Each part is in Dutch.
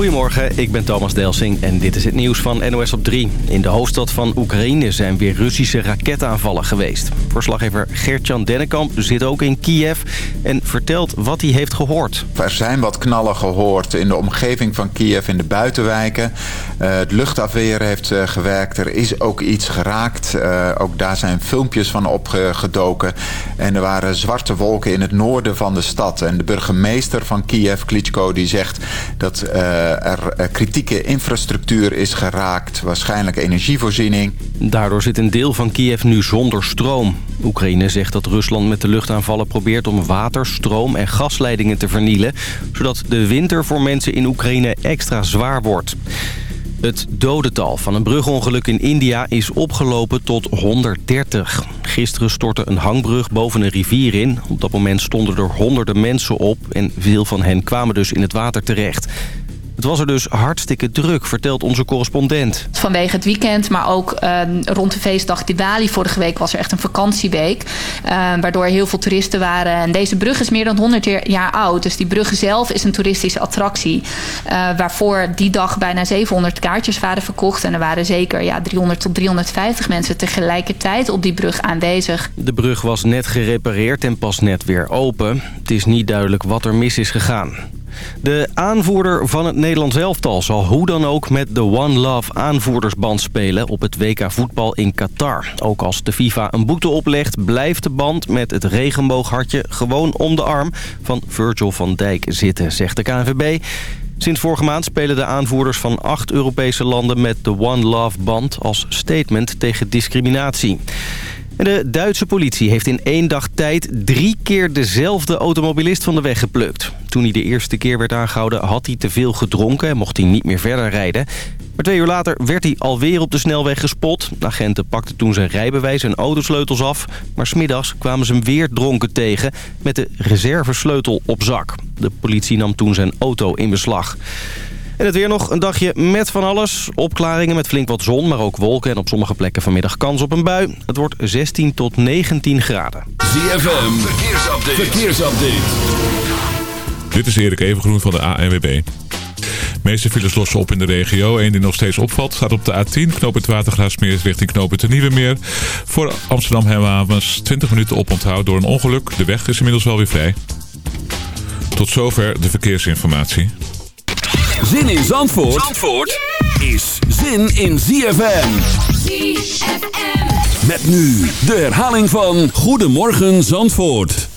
Goedemorgen, ik ben Thomas Delsing en dit is het nieuws van NOS op 3. In de hoofdstad van Oekraïne zijn weer Russische raketaanvallen geweest. Verslaggever Gert-Jan Dennekamp zit ook in Kiev en vertelt wat hij heeft gehoord. Er zijn wat knallen gehoord in de omgeving van Kiev, in de buitenwijken. Uh, het luchtafweer heeft uh, gewerkt, er is ook iets geraakt. Uh, ook daar zijn filmpjes van opgedoken. En er waren zwarte wolken in het noorden van de stad. En de burgemeester van Kiev, Klitschko, die zegt dat er kritieke infrastructuur is geraakt. Waarschijnlijk energievoorziening. Daardoor zit een deel van Kiev nu zonder stroom. Oekraïne zegt dat Rusland met de luchtaanvallen probeert om water, stroom en gasleidingen te vernielen... zodat de winter voor mensen in Oekraïne extra zwaar wordt. Het dodental van een brugongeluk in India is opgelopen tot 130. Gisteren stortte een hangbrug boven een rivier in. Op dat moment stonden er honderden mensen op en veel van hen kwamen dus in het water terecht. Het was er dus hartstikke druk, vertelt onze correspondent. Vanwege het weekend, maar ook uh, rond de feestdag Diwali vorige week was er echt een vakantieweek. Uh, waardoor heel veel toeristen waren. En deze brug is meer dan 100 jaar oud. Dus die brug zelf is een toeristische attractie. Uh, waarvoor die dag bijna 700 kaartjes waren verkocht. En er waren zeker ja, 300 tot 350 mensen tegelijkertijd op die brug aanwezig. De brug was net gerepareerd en pas net weer open. Het is niet duidelijk wat er mis is gegaan. De aanvoerder van het Nederlands elftal zal hoe dan ook met de One Love aanvoerdersband spelen op het WK voetbal in Qatar. Ook als de FIFA een boete oplegt, blijft de band met het regenbooghartje gewoon om de arm van Virgil van Dijk zitten, zegt de KNVB. Sinds vorige maand spelen de aanvoerders van acht Europese landen met de One Love band als statement tegen discriminatie. De Duitse politie heeft in één dag tijd drie keer dezelfde automobilist van de weg geplukt. Toen hij de eerste keer werd aangehouden had hij te veel gedronken en mocht hij niet meer verder rijden. Maar twee uur later werd hij alweer op de snelweg gespot. De agenten pakten toen zijn rijbewijs en autosleutels af. Maar smiddags kwamen ze hem weer dronken tegen met de reservesleutel op zak. De politie nam toen zijn auto in beslag. En het weer nog een dagje met van alles. Opklaringen met flink wat zon, maar ook wolken. En op sommige plekken vanmiddag kans op een bui. Het wordt 16 tot 19 graden. ZFM, verkeersupdate. verkeersupdate. Dit is Erik Evengroen van de ANWB. De meeste files lossen op in de regio. Eén die nog steeds opvalt staat op de A10. Knoop het Watergraafsmeer richting knoop het Nieuwe Meer. Voor Amsterdam Hemhavens 20 minuten oponthoud door een ongeluk. De weg is inmiddels wel weer vrij. Tot zover de verkeersinformatie. Zin in Zandvoort, Zandvoort is zin in ZFM. ZFM. Met nu de herhaling van Goedemorgen Zandvoort.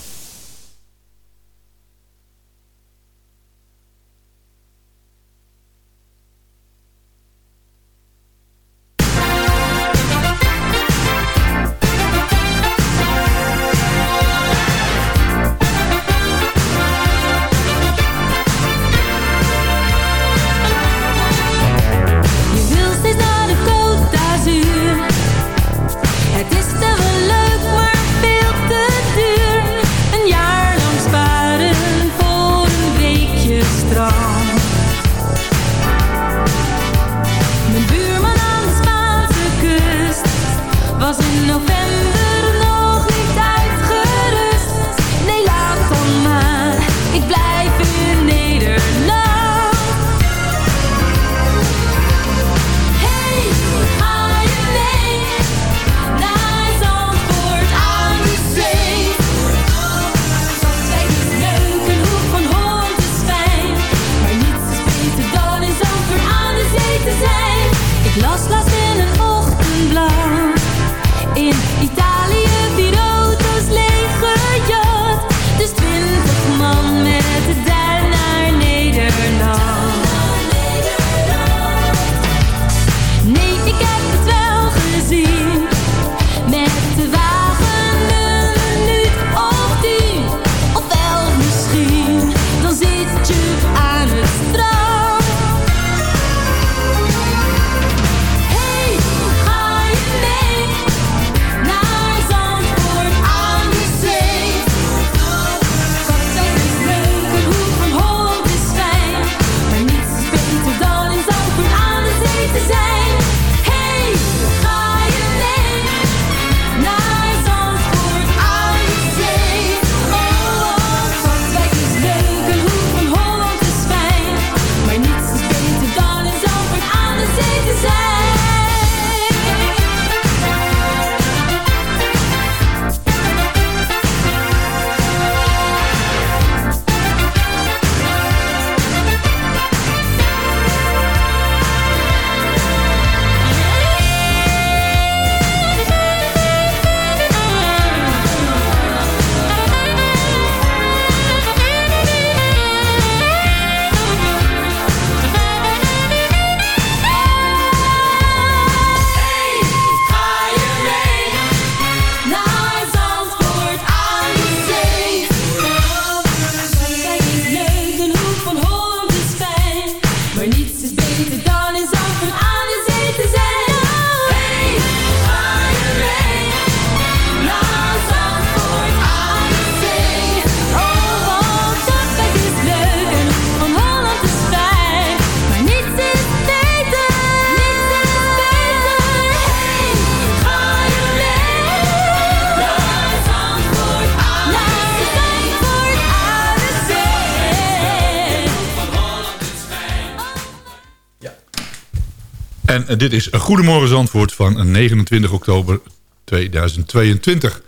En dit is Goedemorgen Zandvoort van 29 oktober 2022.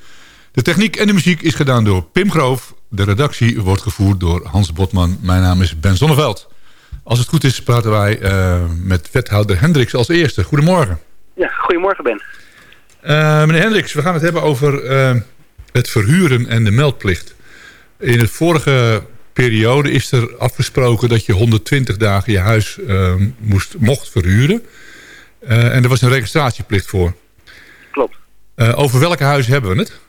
De techniek en de muziek is gedaan door Pim Groof. De redactie wordt gevoerd door Hans Botman. Mijn naam is Ben Zonneveld. Als het goed is praten wij uh, met wethouder Hendricks als eerste. Goedemorgen. Ja, goedemorgen Ben. Uh, meneer Hendricks, we gaan het hebben over uh, het verhuren en de meldplicht. In de vorige periode is er afgesproken dat je 120 dagen je huis moest, mocht verhuren. En er was een registratieplicht voor. Klopt. over welke huizen hebben we het?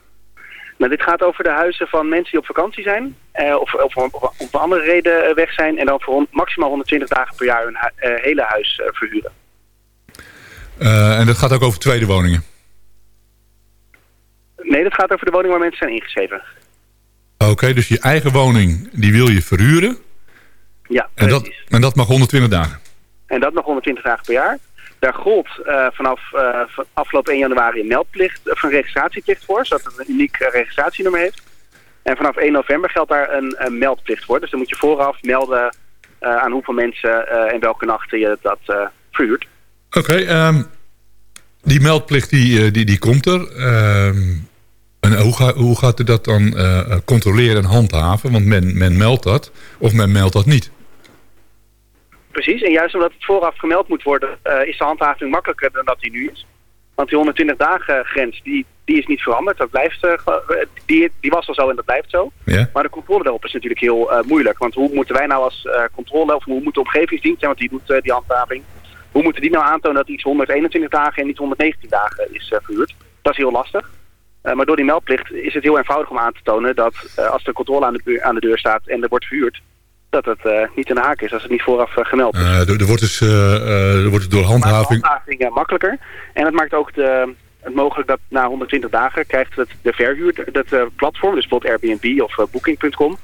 Nou, dit gaat over de huizen van mensen die op vakantie zijn. Uh, of, of, of om een andere reden weg zijn. En dan voor maximaal 120 dagen per jaar hun hu hele huis verhuren. en dat gaat ook over tweede woningen? Nee, dat gaat over de woning waar mensen zijn ingeschreven. Oké, okay, dus je eigen woning, die wil je verhuren? Ja, en dat, en dat mag 120 dagen? En dat mag 120 dagen per jaar. Daar gold uh, vanaf uh, afgelopen 1 januari een meldplicht, of een registratieplicht voor, zodat het een uniek uh, registratienummer heeft. En vanaf 1 november geldt daar een, een meldplicht voor. Dus dan moet je vooraf melden aan hoeveel mensen en welke nachten je dat verhuurt. Oké, um, die meldplicht die, die, die komt er. Um, en hoe, ga, hoe gaat u dat dan controleren en handhaven? Want men, men meldt dat, of men meldt dat niet. Precies, en juist omdat het vooraf gemeld moet worden, uh, is de handhaving makkelijker dan dat die nu is. Want die 120 dagen grens, die, die is niet veranderd. Dat blijft, uh, die, die was al zo en dat blijft zo. Ja. Maar de controle daarop is natuurlijk heel uh, moeilijk. Want hoe moeten wij nou als controle, of hoe moet de omgevingsdienst, want die doet die handhaving, hoe moeten die nou aantonen dat iets 121 dagen en niet 119 dagen is verhuurd? Dat is heel lastig. maar door die meldplicht is het heel eenvoudig om aan te tonen dat als de controle aan de, aan de deur staat en er wordt verhuurd, dat het uh, niet de haak is als het niet vooraf uh, gemeld is. Uh, er, wordt dus, er wordt door handhaving... De handhaving makkelijker. En het maakt ook de, het mogelijk dat na 120 dagen krijgt het de verhuur, dat platform, dus bijvoorbeeld Airbnb of Booking.com,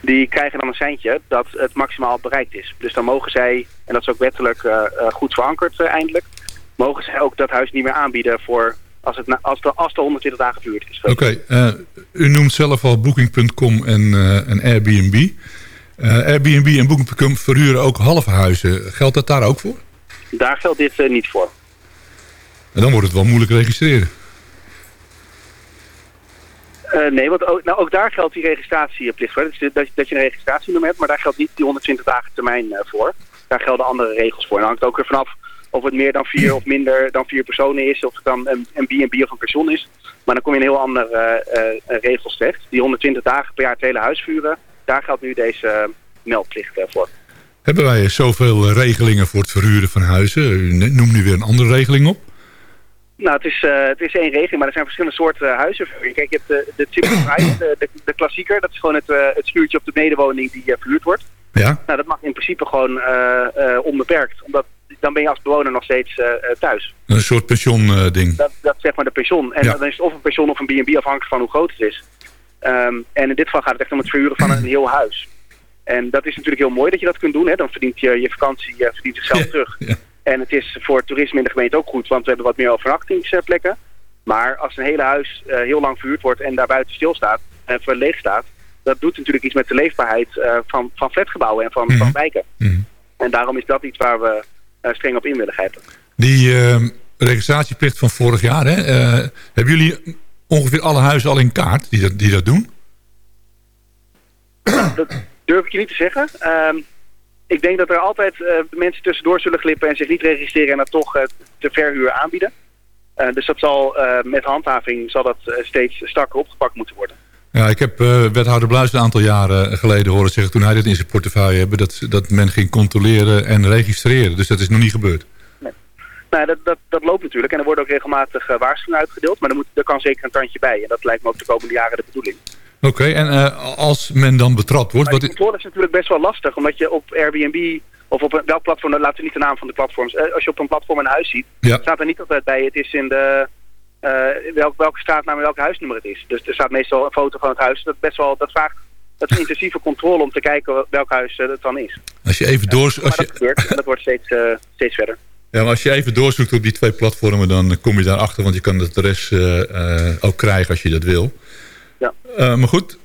die krijgen dan een seintje dat het maximaal bereikt is. Dus dan mogen zij, en dat is ook wettelijk goed verankerd eindelijk, mogen zij ook dat huis niet meer aanbieden voor als, het als, de, als de 120 dagen verhuurd is. Oké, okay, u noemt zelf al Booking.com en, en Airbnb. Uh, Airbnb en Booking.com verhuren ook halve huizen. Geldt dat daar ook voor? Daar geldt dit uh, niet voor. En dan wordt het wel moeilijk registreren. Uh, nee, want ook, nou, ook daar geldt die registratieplicht voor. Dus dat, dat je een registratienummer hebt, maar daar geldt niet die 120 dagen termijn voor. Daar gelden andere regels voor. En dan hangt het ook er vanaf of het meer dan vier of minder dan vier personen is. Of het dan een B&B of een persoon is. Maar dan kom je in heel andere regels terecht. Die 120 dagen per jaar het hele huis vuren daar geldt nu deze meldplicht voor. Hebben wij zoveel regelingen voor het verhuren van huizen? U noemt nu weer een andere regeling op. Nou, het is, uh, het is één regeling, maar er zijn verschillende soorten huizen. Kijk, je hebt de, de Simple de, de, de, klassieker. Dat is gewoon het, uh, het schuurtje op de medewoning die uh, verhuurd wordt. Ja. Nou, dat mag in principe gewoon onbeperkt. Omdat dan ben je als bewoner nog steeds thuis. Een soort pensioen ding. Dat, dat zeg maar de pensioen. En ja. dan is het of een pensioen of een B&B afhankelijk van hoe groot het is. Um, en in dit geval gaat het echt om het verhuren van een heel huis. En dat is natuurlijk heel mooi dat je dat kunt doen. Hè? Dan verdient je je vakantie je verdient zichzelf ja, terug. Ja. En het is voor toerisme in de gemeente ook goed, want we hebben wat meer overnachtingsplekken. Maar als een hele huis uh, heel lang verhuurd wordt en daar buiten stilstaat en uh, leeg staat, dat doet natuurlijk iets met de leefbaarheid uh, van, van flatgebouwen en van, Mhm. mm -hmm. van wijken. Mm -hmm. En daarom is dat iets waar we streng op in willen grijpen. Die ehm, registratieplicht van vorig jaar, hè? hebben jullie ongeveer alle huizen al in kaart die dat, die dat doen? Dat durf ik je niet te zeggen. Um, ik denk dat er altijd uh, mensen tussendoor zullen glippen en zich niet registreren en dat toch uh, de verhuur aanbieden. Uh, dus dat zal met handhaving zal dat steeds strakker opgepakt moeten worden. Ja, ik heb wethouder Bluis een aantal jaren geleden horen zeggen... toen hij dit in zijn portefeuille hebben... dat, dat men ging controleren en registreren. Dus dat is nog niet gebeurd. Nou, dat, dat, dat loopt natuurlijk. En er worden ook regelmatig uh, waarschuwingen uitgedeeld. Maar er, moet, er kan zeker een tandje bij. En dat lijkt me ook de komende jaren de bedoeling. Oké, okay, en uh, als men dan betrapt wordt... Maar controle is natuurlijk best wel lastig. Omdat je op Airbnb of op een, welk platform... Laten we niet de naam van de platforms. Uh, als je op een platform een huis ziet... Ja. staat er niet altijd bij... Het is in de... welk, welke straatnaam en welk huisnummer het is. Dus er staat meestal een foto van het huis. Dat, best wel, dat vraagt... Dat is een intensieve controle om te kijken welk huis het dan is. Als je even door... Als je... dat gebeurt. Dat wordt steeds, steeds verder. Ja, maar als je even doorzoekt op die twee platformen, dan kom je daarachter. Want je kan het de rest uh, uh, ook krijgen als je dat wil. Ja. Uh, maar goed.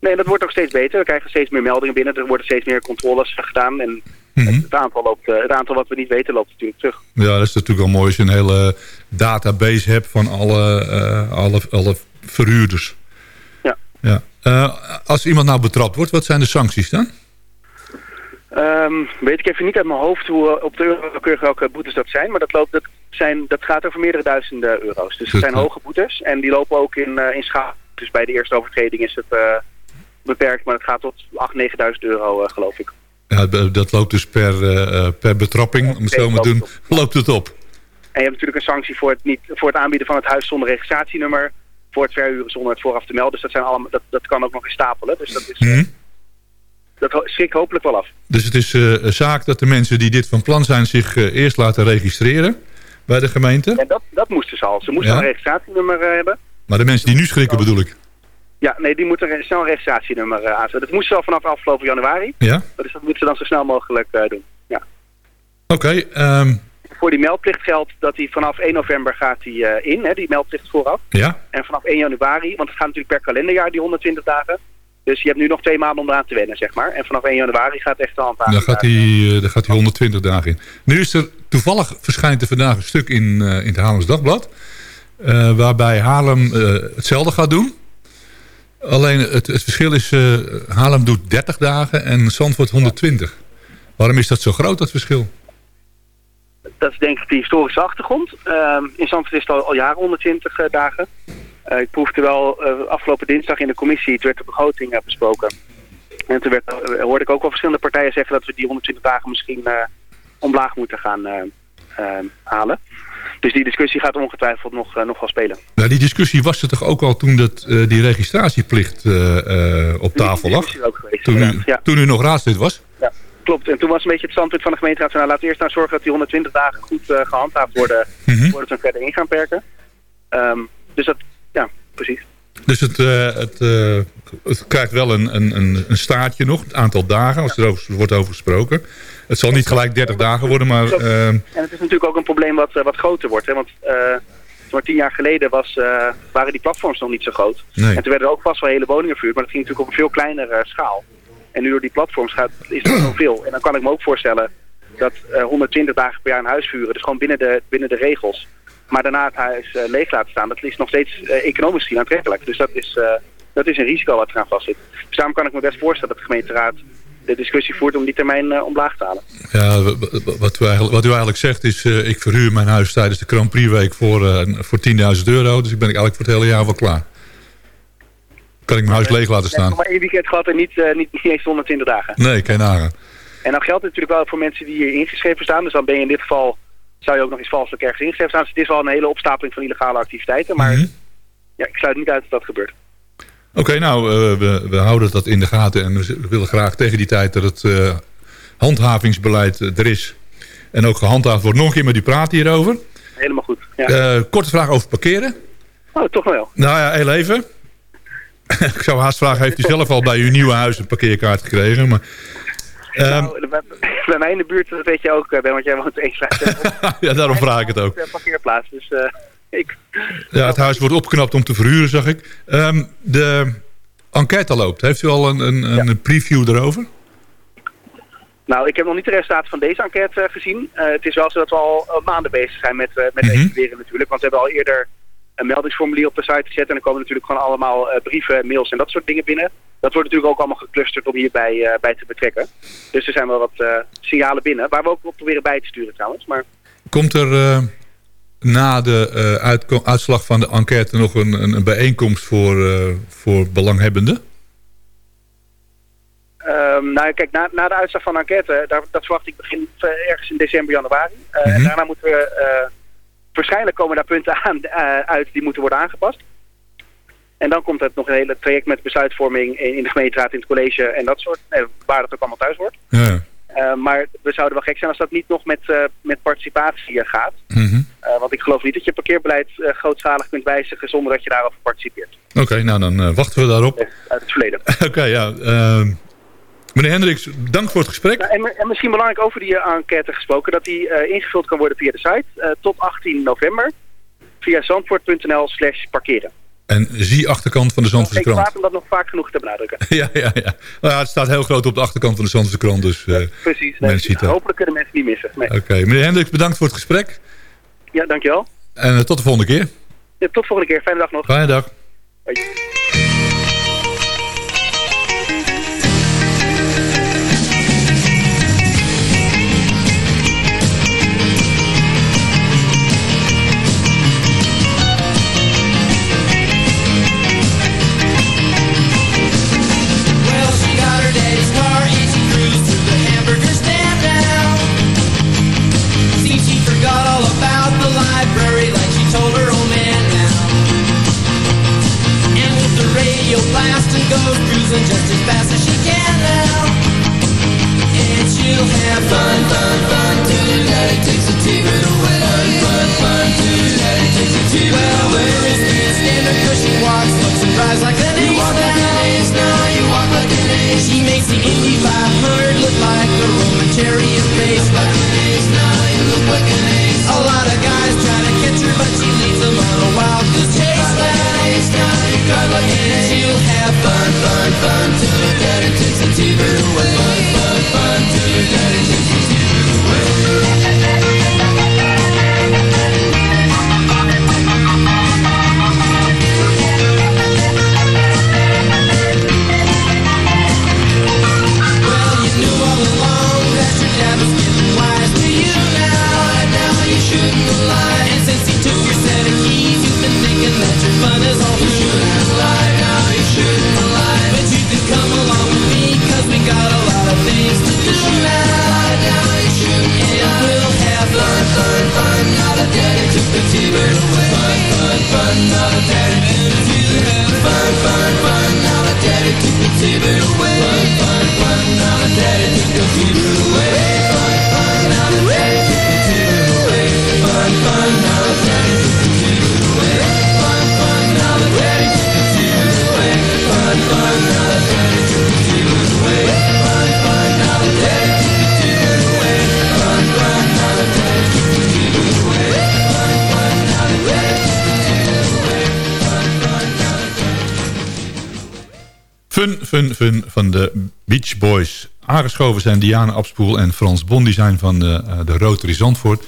Nee, dat wordt ook steeds beter. We krijgen steeds meer meldingen binnen. Er worden steeds meer controles gedaan. En Mhm. het, aantal loopt, eh, het aantal wat we niet weten loopt natuurlijk terug. Ja, dat is natuurlijk wel mooi als je een hele database hebt van alle, eh, alle, alle verhuurders. Ja. ja. Eh, als iemand nou betrapt wordt, wat zijn de sancties dan? Ehm, weet ik even niet uit mijn hoofd hoe eh, op de eurokeurig welke boetes dat zijn. Maar dat, loopt, dat, zijn, dat gaat over meerdere duizenden euro's. Dus het zijn hoge boetes. En die lopen ook in, eh, in schaal. Dus bij de eerste overtreding is het eh, beperkt. Maar het gaat tot 8.000, 9.000 euro geloof ik. Ja, dat loopt dus per, per betrapping, om het zo maar te doen, loopt het op. En je hebt natuurlijk een sanctie voor het, niet, voor het aanbieden van het huis zonder registratienummer. Voor het verhuren zonder het vooraf te melden. Dus dat, zijn allemaal, dat, dat kan ook nog eens stapelen. Dus dat, is, Mhm. Dat schrikt hopelijk wel af. Dus het is een zaak dat de mensen die dit van plan zijn zich eh, eerst laten registreren bij de gemeente. En dat, dat moesten ze al. Ze moesten Ja. een registratienummer eh, hebben. Maar de mensen die nu schrikken bedoel ik. Ja, nee, die moeten snel een registratienummer uh, aanzetten. Dat moesten ze al vanaf afgelopen januari. Ja? Dus dat moeten ze dan zo snel mogelijk doen. Ja. Oké, ehm, Voor die meldplicht geldt dat die vanaf 1 november gaat die, in, hè, die meldplicht vooraf. ja. En vanaf 1 januari, want het gaat natuurlijk per kalenderjaar, die 120 dagen. Dus je hebt nu nog twee maanden om eraan te wennen, zeg maar. En vanaf 1 januari gaat echt de handhaving. Dan gaat, hij, eh, dan gaat hij 120 dagen in. Nu is er toevallig verschijnt er vandaag een stuk in, eh, in het Haarlems Dagblad. eh, waarbij Haarlem hetzelfde gaat doen. Alleen het, het verschil is, Haarlem doet 30 dagen en Zandvoort 120. Waarom is dat zo groot, dat verschil? Dat is denk ik de historische achtergrond. Ehm, in Zandvoort is het al, al jaren 120 eh, dagen. Eh, ik proefde wel eh, afgelopen dinsdag in de commissie, het werd de begroting eh, besproken. En toen werd, hoorde ik ook wel verschillende partijen zeggen dat we die 120 dagen misschien omlaag moeten gaan halen. Dus die discussie gaat ongetwijfeld nog, nog wel spelen. Nou, die discussie was er toch ook al toen dat, die registratieplicht op tafel lag? discussie ook geweest, Toen u, ja. toen u nog raadslid was? Ja, klopt. En toen was een beetje het standpunt van de gemeenteraad... van, nou, laten we eerst nou zorgen dat die 120 dagen goed eh, gehandhaafd worden... Mhm. voordat we verder in gaan perken. Ehm, dus dat, precies. Dus het, eh, het, eh, het krijgt wel een, een, een, een staartje nog, het aantal dagen, als er over, wordt over gesproken. Het zal niet gelijk 30 dagen worden, maar ehm, En het is natuurlijk ook een probleem wat, eh, wat groter wordt. Hè? Want eh, maar tien jaar geleden was, eh, waren die platforms nog niet zo groot. Nee. En toen werden er ook vast wel hele woningen verhuurd, maar dat ging natuurlijk op een veel kleinere schaal. En nu door die platforms gaat, is het zoveel. En dan kan ik me ook voorstellen dat eh, 120 dagen per jaar een huis vuren, dus gewoon binnen de, binnen de regels. Maar daarna het huis eh, leeg laten staan, dat is nog steeds eh, economisch gezien aantrekkelijk. Dus dat is, eh, dat is een risico wat eraan vastzit. Dus daarom kan ik me best voorstellen dat de gemeenteraad de discussie voert om die termijn eh, omlaag te halen. ja, wat, u eigenlijk, wat u eigenlijk zegt is, ik verhuur mijn huis tijdens de Grand Prix week voor, voor 10.000 euro. Dus ik ben ik eigenlijk voor het hele jaar wel klaar. Kan ik mijn huis leeg laten Ik heb staan? maar één weekend gehad en niet, niet, niet eens 120 dagen. Nee, nagaan. En dan geldt het natuurlijk wel voor mensen die hier ingeschreven staan. Dus dan ben je in dit geval, zou je ook nog eens valselijk ergens ingeschreven staan. Dus het is wel een hele opstapeling van illegale activiteiten. Maar Mhm. ja, ik sluit niet uit dat dat gebeurt. Oké, nou, eh, we, we houden dat in de gaten. En we willen graag tegen die tijd dat het eh, handhavingsbeleid eh, er is. En ook gehandhaafd wordt. Nog een keer met u praten hierover. Helemaal goed. Ja. Korte vraag over parkeren. Oh, toch wel. Nou ja, heel even. ik zou haast vragen, heeft u zelf al bij uw nieuwe huis een parkeerkaart gekregen? Maar, nou, bij, mij in de buurt, dat weet je ook, eh, Ben, want jij woont straat. ja, daarom vraag ik het ook. Een parkeerplaats. Dus eh, ik, Ja, het huis wordt opgeknapt om te verhuren, zag ik. Ehm, de enquête loopt. Heeft u al een, een, een preview erover? Nou, ik heb nog niet de resultaten van deze enquête eh, gezien. Het is wel zo dat we al maanden bezig zijn met, uh, met Mhm. evalueren natuurlijk. Want we hebben al eerder een meldingsformulier op de site gezet. En er komen natuurlijk gewoon allemaal uh, brieven, mails en dat soort dingen binnen. Dat wordt natuurlijk ook allemaal geclusterd om hierbij uh, bij te betrekken. Dus er zijn wel wat uh, signalen binnen. Waar we ook op proberen bij te sturen trouwens. Maar... Komt er na de uit, uitslag van de enquête nog een, een, een bijeenkomst voor, uh, voor belanghebbenden? Um, nou kijk, na, na, de uitslag van de enquête, daar, dat verwacht ik begin ergens in december, januari. Uh, mm -hmm. En daarna moeten we, waarschijnlijk komen daar punten aan, uh, uit die moeten worden aangepast. En dan komt het nog een hele traject met besluitvorming in, de gemeenteraad, in het college en dat soort, nee, waar het ook allemaal thuis wordt. Ja. Uh, maar we zouden wel gek zijn als dat niet nog met, uh, met participatie gaat. Mm -hmm. uh, want ik geloof niet dat je parkeerbeleid grootschalig kunt wijzigen zonder dat je daarover participeert. Oké, okay, nou dan wachten we daarop. Uit het verleden. Oké, okay, ja. Meneer Hendricks, dank voor het gesprek. En, en, misschien belangrijk over die enquête gesproken, dat die uh, ingevuld kan worden via de site uh, tot 18 november via zandvoort.nl slash parkeren. En zie achterkant van de Zandvoortse Ik krant. laat hem dat nog vaak genoeg te benadrukken. Ja, ja, ja. Nou ja, het staat heel groot op de achterkant van de Zandvoortse krant. Dus eh, Precies. mensen hopelijk kunnen mensen niet missen. Nee. Oké, meneer Hendricks, bedankt voor het gesprek. Ja, dankjewel. En eh, tot de volgende keer. Ja, tot volgende keer. Fijne dag nog. Fijne dag. Hoi. Aangeschoven zijn Diana Abspoel en Frans Bon. Zijn van de, eh, de Rotary Zandvoort.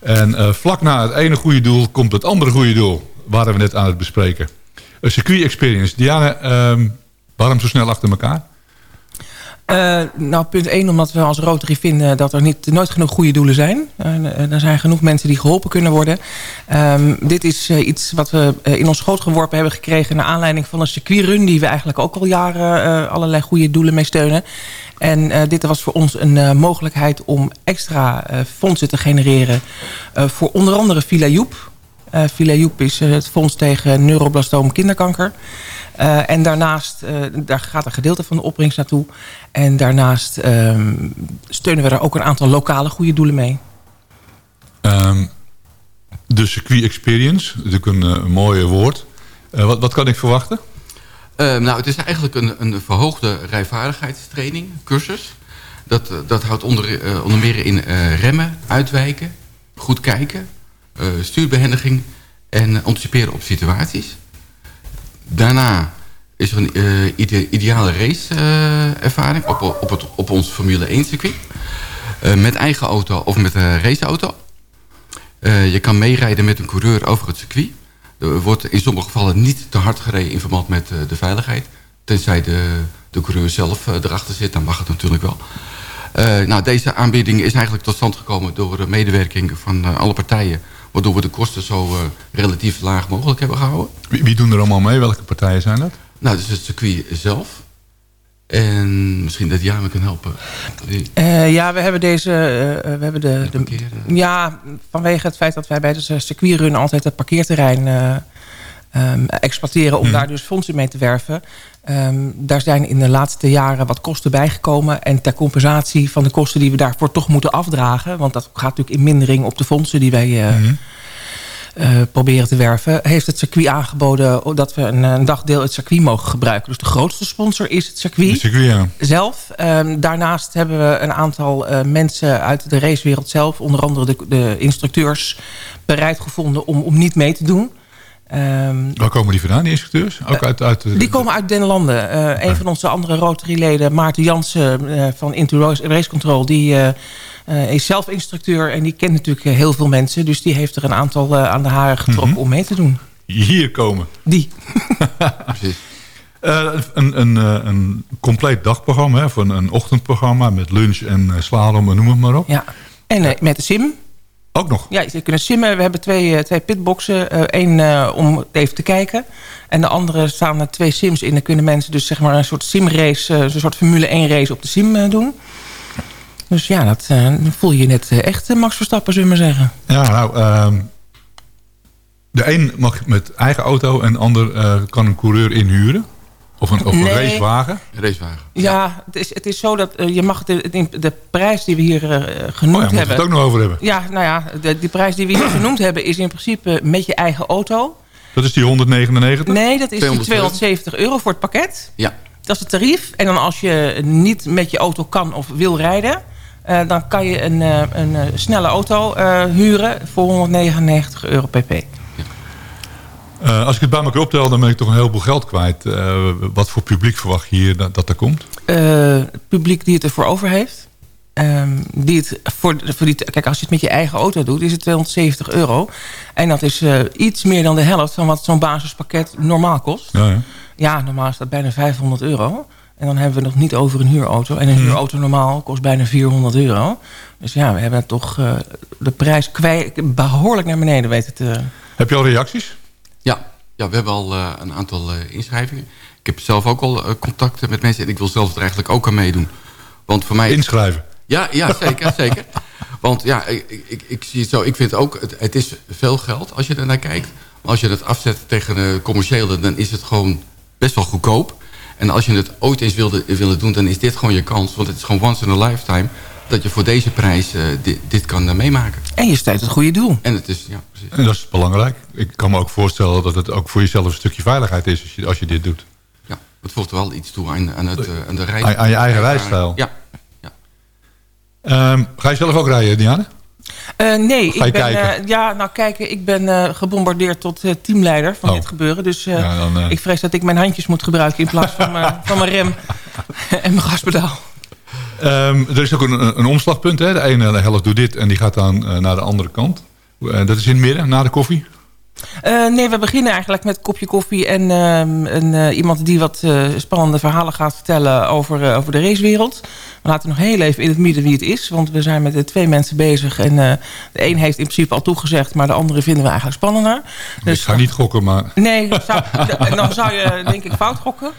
En eh, vlak na het ene goede doel komt het andere goede doel. Waren we net aan het bespreken. Een circuit experience. Diana, ehm, waarom zo snel achter elkaar? Eh, nou, punt 1, omdat we als Rotary vinden dat er niet, nooit genoeg goede doelen zijn. Eh, er zijn genoeg mensen die geholpen kunnen worden. Ehm, dit is eh, iets wat we eh, in ons schoot geworpen hebben gekregen... naar aanleiding van een circuitrun... die we eigenlijk ook al jaren eh, allerlei goede doelen mee steunen. En eh, dit was voor ons een eh, mogelijkheid om extra eh, fondsen te genereren... voor onder andere Villa Joep. Villa Joep is het fonds tegen neuroblastoom kinderkanker... Uh, en daarnaast, uh, daar gaat een gedeelte van de opbrengst naartoe. En daarnaast uh, steunen we er ook een aantal lokale goede doelen mee. Um, de circuit experience, natuurlijk een, een mooie woord. Uh, wat, wat kan ik verwachten? Nou, het is eigenlijk een, een verhoogde rijvaardigheidstraining, cursus. Dat, dat houdt onder, onder meer in remmen, uitwijken, goed kijken, stuurbehendiging en anticiperen op situaties. Daarna is er een ide ideale raceervaring op, op, het, op ons Formule 1 circuit. Met eigen auto of met een raceauto. je kan meerijden met een coureur over het circuit. Er wordt in sommige gevallen niet te hard gereden in verband met de veiligheid. Tenzij de, de coureur zelf erachter zit, dan mag het natuurlijk wel. nou, deze aanbieding is eigenlijk tot stand gekomen door de medewerking van alle partijen waardoor we de kosten zo uh, relatief laag mogelijk hebben gehouden. Wie, wie, doen er allemaal mee? Welke partijen zijn dat? Nou, dus het circuit zelf. En misschien dat Jame kan helpen. Uh, ja, we hebben deze... Uh, we hebben de, de, ja, vanwege het feit dat wij bij de circuitrun altijd het parkeerterrein um, exploiteren... om hmm. daar dus fondsen mee te werven. Um, daar zijn in de laatste jaren wat kosten bijgekomen. En ter compensatie van de kosten die we daarvoor toch moeten afdragen... want dat gaat natuurlijk in mindering op de fondsen die wij uh, uh, proberen te werven... heeft het circuit aangeboden dat we een, een, dagdeel het circuit mogen gebruiken. Dus de grootste sponsor is het circuit, het circuit ja. zelf. Um, daarnaast hebben we een aantal uh, mensen uit de racewereld zelf... onder andere de, de instructeurs bereid gevonden om, om niet mee te doen... Ehm, Waar komen die vandaan, die instructeurs? Ook uit, uit de- die komen uit Den Landen. Eh, een van onze andere Rotary-leden, Maarten Jansen eh, van Into Race Control... die eh, eh, is zelf instructeur en die kent natuurlijk eh, heel veel mensen. Dus die heeft er een aantal eh, aan de haren getrokken Mhm. om mee te doen. Hier komen. Die. Precies. Eh, een, een, eh, een compleet dagprogramma, hè, voor een, een ochtendprogramma met lunch en eh, slalom en noem het maar op. Ja. En eh, met de sim. Ook nog? Ja, ze kunnen simmen. We hebben twee, eh, twee pitboxen. Eén om even te kijken. En de andere staan er twee sims in. Dan kunnen mensen dus zeg maar een soort simrace, eh, een soort Formule 1 race op de sim eh, doen. Dus ja, dat eh, voel je net eh, echt eh, Max Verstappen, zullen we maar zeggen. Ja, nou, ehm, de een mag met eigen auto en de ander eh, kan een coureur inhuren. Of een, of een Nee. racewagen. Racewagen. Ja, het, is, het is zo dat eh, je mag de, de, de prijs die we hier eh, Oh ja, genoemd moeten we hebben... het ook nog over hebben. Ja, nou ja, de, die prijs die we hier genoemd hebben is in principe met je eigen auto. Dat is die 199? Nee, dat is die 200 euro. 270 euro voor het pakket. Ja. Dat is het tarief. En dan als je niet met je auto kan of wil rijden... eh, dan kan je een, eh, een snelle auto eh, huren voor 199 euro pp. Eh, als ik het bij elkaar optel, dan ben ik toch een heleboel geld kwijt. Eh, wat voor publiek verwacht je hier dat, dat er komt? Het publiek die het ervoor over heeft. ehm, die het voor, voor die, kijk, als je het met je eigen auto doet, is het 270 euro. En dat is iets meer dan de helft van wat zo'n basispakket normaal kost. Ja, ja. Ja, normaal is dat bijna 500 euro. En dan hebben we nog niet over een huurauto. En een Hmm. huurauto normaal kost bijna 400 euro. Dus ja, we hebben toch de prijs behoorlijk naar beneden weten te... Heb je al reacties? Ja, ja we hebben al eh, een aantal eh, inschrijvingen. Ik heb zelf ook al eh, contacten met mensen. En ik wil zelf er eigenlijk ook aan meedoen. Want voor mij... Inschrijven. Ja, ja zeker, zeker. Want ja, ik, ik, ik zie het zo. Ik vind ook, het, het is veel geld als je er naar kijkt. Maar als je het afzet tegen de commerciële, dan is het gewoon best wel goedkoop. En als je het ooit eens wilde, willen doen, dan is dit gewoon je kans. Want het is gewoon once in a lifetime dat je voor deze prijs eh, dit, dit kan meemaken. En je steunt het goede doel. En het is, ja, precies. En dat is belangrijk. Ik kan me ook voorstellen dat het ook voor jezelf een stukje veiligheid is als je, als je dit doet. Ja, het voegt wel iets toe aan, aan, het, eh, aan de reis. Aan- aan je eigen rijstijl. Ja. Ehm, ga je zelf ook rijden, Diane? Eh, nee, Ga je ik ben, kijken? eh, ja, nou kijken, ik ben eh, gebombardeerd tot teamleider van Oh. dit gebeuren. Dus Ja, dan, ik vrees dat ik mijn handjes moet gebruiken in plaats van, mijn- van mijn rem en mijn gaspedaal. Ehm, er is ook een, een omslagpunt. Hè? De ene helft doet dit en die gaat dan eh, naar de andere kant. Eh, dat is in het midden, na de koffie. Eh, nee, we beginnen eigenlijk met een kopje koffie en eh, iemand die wat spannende verhalen gaat vertellen over, over de racewereld. We laten nog heel even in het midden wie het is, want we zijn met eh, twee mensen bezig. En eh, de een heeft in principe al toegezegd, maar de andere vinden we eigenlijk spannender. ik ga niet gokken, maar Nee, zou, dan zou je denk ik fout gokken.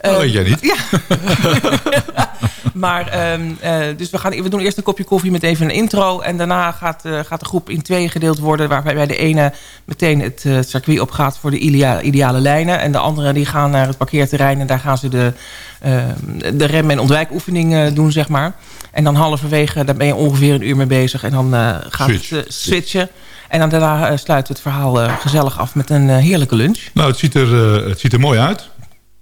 dat Eh, weet jij niet. Ja. maar, ehm, eh, dus we, gaan, we doen eerst een kopje koffie met even een intro. En daarna gaat, eh, gaat de groep in tweeën gedeeld worden. Waarbij bij de ene meteen het eh, circuit opgaat voor de idea- ideale lijnen. En de andere die gaan naar het parkeerterrein. En daar gaan ze de, de rem- en ontwijkoefening eh, doen, zeg maar. En dan halverwege, daar ben je ongeveer een uur mee bezig. En dan eh, gaat Switch. het eh, switchen. En dan daarna eh, sluit het verhaal gezellig af met een heerlijke lunch. Nou, het ziet er, het ziet er mooi uit.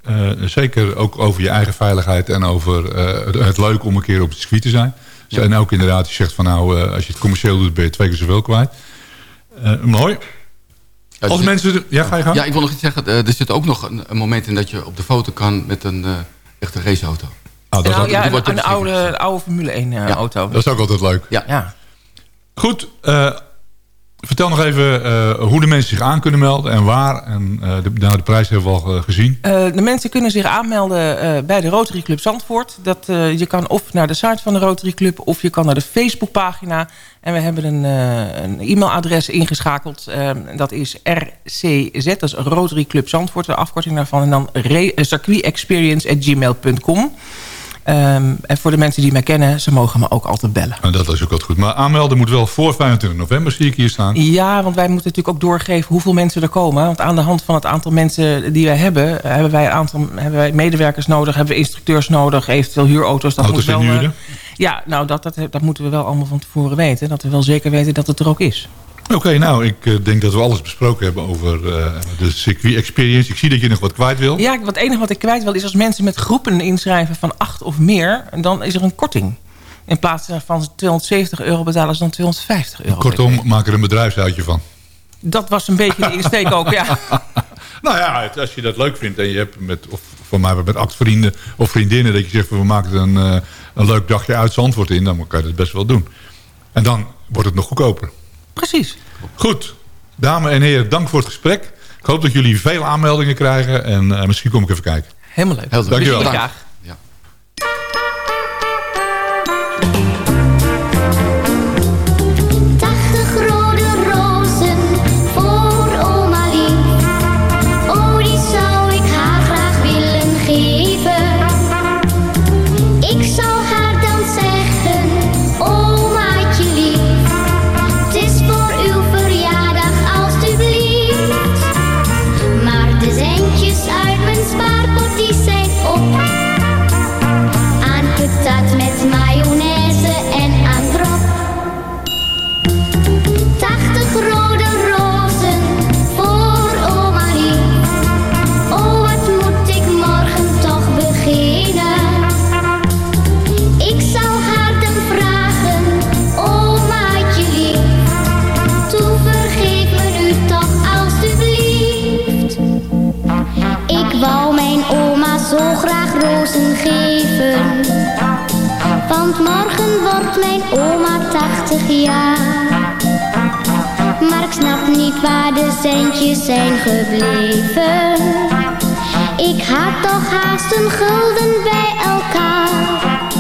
Eh, zeker ook over je eigen veiligheid en over eh, het, het leuk om een keer op het circuit te zijn. Dus En ook inderdaad, je zegt van nou, eh, als je het commercieel doet, ben je twee keer zoveel kwijt. Eh, mooi. Ja, Als er zit- mensen... Ja, ga je gaan? Ja, ik wil nog iets zeggen. Er zit ook nog een, een moment in dat je op de foto kan met een eh, echte raceauto. Ah, dat, is Nou, ook, ja, een, een oude, oude Formule 1 eh, Ja. auto. dat is ook altijd leuk. Ja. Ja. Goed, eh, vertel nog even eh, hoe de mensen zich aan kunnen melden en waar. En eh, de, nou, de prijs hebben we al eh, gezien. De mensen kunnen zich aanmelden bij de Rotary Club Zandvoort. Dat, je kan of naar de site van de Rotary Club of je kan naar de Facebookpagina. En we hebben een, e-mailadres ingeschakeld. Dat is RCZ, dat is Rotary Club Zandvoort, de afkorting daarvan. En dan circuitexperience.gmail.com. Ehm, en voor de mensen die mij kennen, ze mogen me ook altijd bellen. Nou, dat is ook wat goed. Maar aanmelden moet wel voor 25 november, zie ik hier staan. Ja, want wij moeten natuurlijk ook doorgeven hoeveel mensen er komen. Want aan de hand van het aantal mensen die wij hebben... hebben wij, een aantal, hebben wij medewerkers nodig, hebben we instructeurs nodig... eventueel huurauto's. Dat Auto's moet wel, eh, Ja, nou, dat, dat, dat moeten we wel allemaal van tevoren weten. Dat we wel zeker weten dat het er ook is. Oké, nou, ik eh, denk dat we alles besproken hebben over eh, de circuit experience. Ik zie dat je nog wat kwijt wil. Ja, het enige wat ik kwijt wil is als mensen met groepen inschrijven van acht of meer... dan is er een korting. In plaats van 270 euro betalen ze dan 250 euro. Kortom, maak er een bedrijfsuitje van. Dat was een beetje de insteek ook, ja. nou ja, als je dat leuk vindt en je hebt met, of voor mij met acht vrienden of vriendinnen... dat je zegt, we maken een, eh, een leuk dagje uit Zandvoort in... dan kan je dat best wel doen. En dan wordt het nog goedkoper. Precies. Goed. Dames en heren, dank voor het gesprek. Ik hoop dat jullie veel aanmeldingen krijgen. En eh, misschien kom ik even kijken. Helemaal leuk. Dank Dankjewel. wel. centjes zijn gebleven. Ik had toch haast een gulden bij elkaar.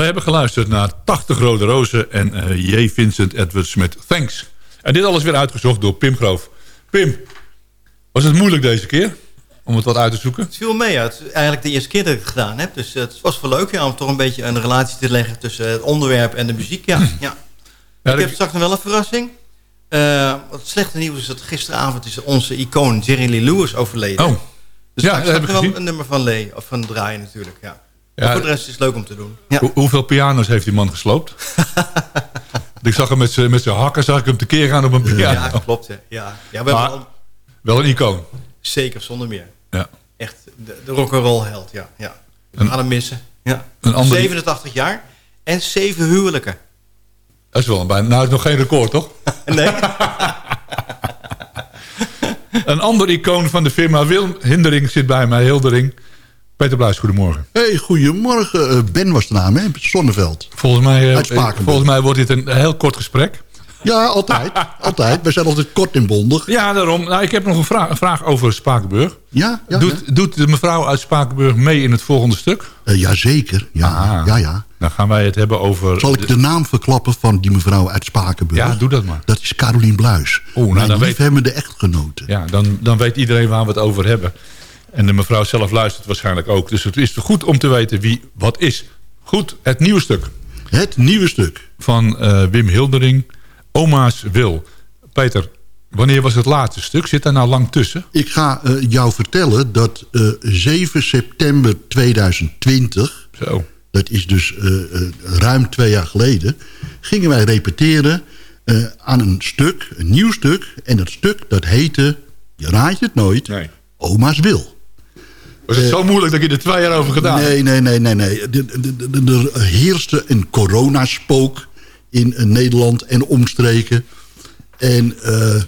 Wij hebben geluisterd naar 80 Rode Rozen en eh, J. Vincent Edwards met Thanks. En dit alles weer uitgezocht door Pim Groof. Pim, was het moeilijk deze keer om het wat uit te zoeken? Het viel mee. ja. Het is eigenlijk de eerste keer dat ik het gedaan heb. Dus eh, het was wel leuk ja, om toch een beetje een relatie te leggen tussen het onderwerp en de muziek. Ja, ja. Ja, ik heb straks nog wel een verrassing. Eh, wat slechte nieuws is dat gisteravond is onze icoon Jerry Lee Lewis overleden. Oh. Dus Ja, gaat heb ik wel gezien. een nummer van Lee, of van draaien natuurlijk. Ja. Ja. Maar voor de rest is het leuk om te doen. Ja. Hoe- hoeveel piano's heeft die man gesloopt? ik zag hem met zijn met zijn hakken, zag ik hem tekeer gaan op een piano. Ja, klopt. hè. Ja. Ja, we hebben Maar- al- Wel een icoon. zeker zonder meer. Ja. Echt de, de rock'n'roll held. Ja. Ja. We gaan hem missen. Ja. Een ander- 87 jaar en 7 huwelijken. Dat is wel een bijna. Nou, is nog geen record, toch? Nee. een ander icoon van de firma Wil Hindering zit bij mij, Hildering. Peter Bluis, goedemorgen. Hey, goedemorgen. Eh, Ben was de naam, hè? Zonneveld. Volgens mij, eh, Uit Spakenburg. volgens mij wordt dit een heel kort gesprek. Ja, altijd. altijd. We zijn altijd kort en bondig. Ja, daarom. Nou, ik heb nog een vraag, een vraag over Spakenburg. Ja, ja. doet, doet de mevrouw uit Spakenburg mee in het volgende stuk? ja. Eh, jazeker. Ja, Ah. ja, ja. Dan gaan wij het hebben over... Zal ik de naam verklappen van die mevrouw uit Spakenburg? Ja, doe dat maar. Dat is Carolien Bluis. Oeh, nou, Mijn dan weet- liefhebbende echtgenote. Ja, dan, dan weet iedereen waar we het over hebben. En de mevrouw zelf luistert waarschijnlijk ook. Dus het is goed om te weten wie wat is. Goed, het nieuwe stuk. Het nieuwe stuk. Van eh, Wim Hildering. Oma's Wil. Peter, wanneer was het laatste stuk? Zit daar nou lang tussen? Ik ga eh, jou vertellen dat eh, 7 september 2020... Zo. dat is dus eh, eh, ruim twee jaar geleden... gingen wij repeteren eh, aan een stuk, een nieuw stuk. En dat stuk dat heette, je raadt het nooit, Nee. Oma's Wil. Was het zo moeilijk dat je er twee jaar over gedaan hebt? Nee, nee, nee, nee. nee. Er- er- er- Er heerste een coronaspook in eh, Nederland en omstreken. En eh,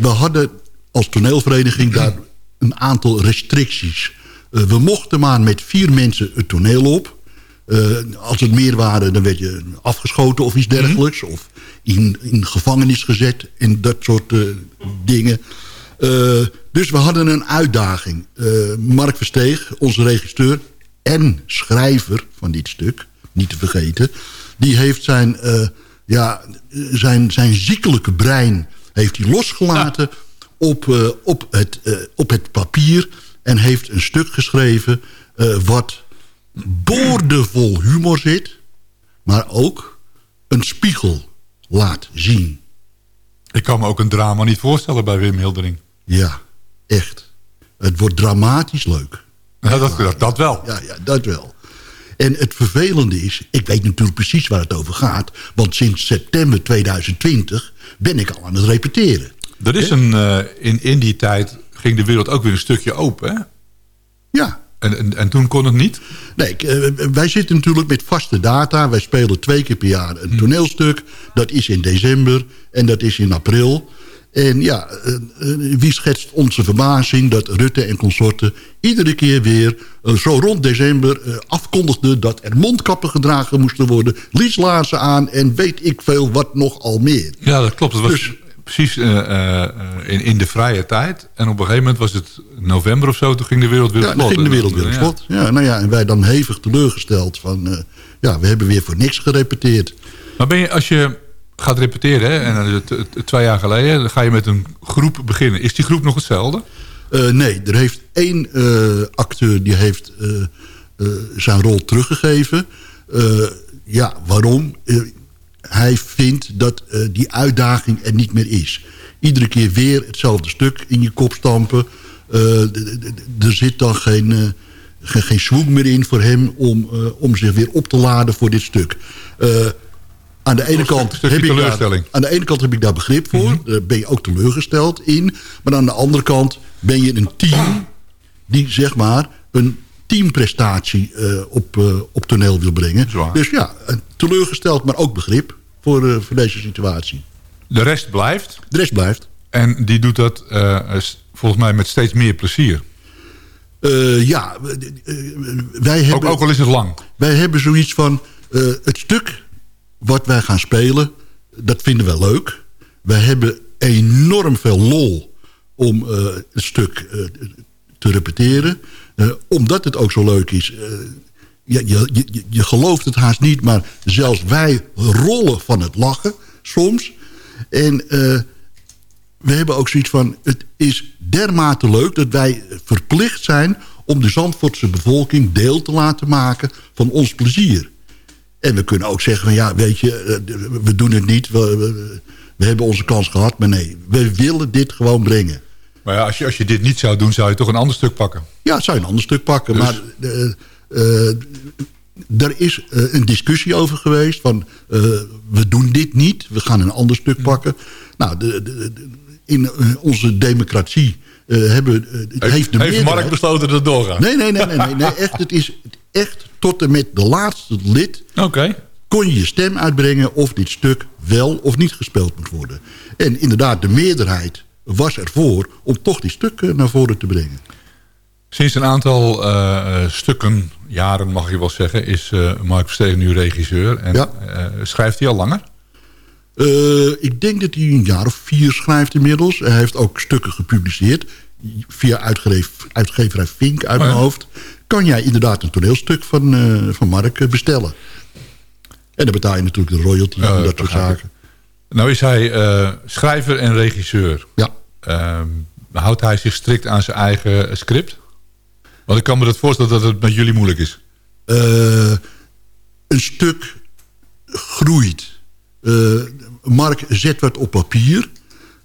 we hadden als toneelvereniging daar een aantal restricties. Eh, we mochten maar met vier mensen het toneel op. Eh, als het meer waren, dan werd je afgeschoten of iets dergelijks. Of in, in gevangenis gezet en dat soort eh, dingen. Dus we hadden een uitdaging. Eh, Mark Versteeg, onze regisseur en schrijver van dit stuk, niet te vergeten... die heeft zijn, eh, ja, zijn, zijn ziekelijke brein heeft hij losgelaten op, eh, op, het, op het papier... en heeft een stuk geschreven wat boordevol humor zit... maar ook een spiegel laat zien. Ik kan me ook een drama niet voorstellen bij Wim Hildering. Ja, echt. Het wordt dramatisch leuk. Ja, dat, dat, dat wel. Ja, ja, dat wel. En het vervelende is, ik weet natuurlijk precies waar het over gaat... want sinds september 2020 ben ik al aan het repeteren. Er is een, eh, in, in die tijd ging de wereld ook weer een stukje open, hè? Ja. En, en, en toen kon het niet? Nee, eh, wij zitten natuurlijk met vaste data. Wij spelen twee keer per jaar een toneelstuk. Dat is in december en dat is in april. En ja, eh, eh, wie schetst onze verbazing dat Rutte en consorten... iedere keer weer eh, zo rond december afkondigden... dat er mondkappen gedragen moesten worden, lieslaarzen aan... en weet ik veel wat nog al meer. Ja, dat klopt. Het was Dus- precies in, in de vrije tijd. En op een gegeven moment was het november of zo. Toen ging de wereld weer Ja, slot. ging de wereld weer Ja. slot. Ja, nou ja, en wij dan hevig teleurgesteld van... ja, we hebben weer voor niks gerepeteerd. Maar ben je, als je gaat repeteren, hè, en is het, twee jaar geleden... dan ga je met een groep beginnen. Is die groep nog hetzelfde? Eh, nee, er heeft één eh, acteur die heeft eh, zijn rol teruggegeven. Ja, waarom? Hij vindt dat die uitdaging er niet meer is. Iedere keer weer hetzelfde stuk in je kop stampen. Er zit dan geen, geen, geen meer in voor hem om, om zich weer op te laden voor dit stuk. Aan de ene kant heb ik daar, aan de ene kant heb ik daar begrip voor. Daar ben je ook teleurgesteld in. Maar aan de andere kant ben je een team... die zeg maar een teamprestatie eh, op, eh, op toneel wil brengen. Dus ja, teleurgesteld, maar ook begrip voor, eh, voor deze situatie. De rest blijft. De rest blijft. En die doet dat volgens mij met steeds meer plezier. Ja, wij Ook, hebben... ook al is het lang. Wij hebben zoiets van... het stuk wat wij gaan spelen, dat vinden we leuk. Wij hebben enorm veel lol om eh, het stuk eh, te repeteren. Eh, omdat het ook zo leuk is... je, je, je, je gelooft het haast niet, maar zelfs wij rollen van het lachen soms. En we hebben ook zoiets van, het is dermate leuk dat wij verplicht zijn om de Zandvoortse bevolking deel te laten maken van ons plezier. En we kunnen ook zeggen van ja, weet je, eh, we doen het niet, we, we, we hebben onze kans gehad. Maar nee, we willen dit gewoon brengen. Maar ja, als je, als je dit niet zou doen, zou je toch een ander stuk pakken? Ja, zou je een ander stuk pakken. Dus- Maar eh, eh, er is een discussie over geweest van... we doen dit niet, we gaan een ander stuk pakken. Nou, de, de- de- in onze democratie hebben... het heeft, Heeft, de heeft Mark besloten dat het doorgaat? Nee, nee, nee, nee, nee, nee echt, het is echt tot en met de laatste lid... Kon je je stem uitbrengen of dit stuk wel of niet gespeeld moet worden. En inderdaad, de meerderheid was ervoor om toch die stukken naar voren te brengen. Sinds een aantal eh, eh, stukken, jaren mag je wel zeggen... is eh, Mark Verstegen nu regisseur. En Ja. schrijft hij al langer? Ik denk dat hij een jaar of vier schrijft inmiddels. Hij heeft ook stukken gepubliceerd. Via uitgever, uitgeverij Fink uit mijn Oh ja. hoofd. Kan jij inderdaad een toneelstuk van, eh, van Mark eh, bestellen. En dan betaal je natuurlijk de royalty en dat dat soort zaken. Nou is hij eh, schrijver en regisseur. Ja. Ehm, houdt hij zich strikt aan zijn eigen script? Want ik kan me dat voorstellen dat het met jullie moeilijk is. Eh, een stuk groeit. Eh, Mark zet wat op papier.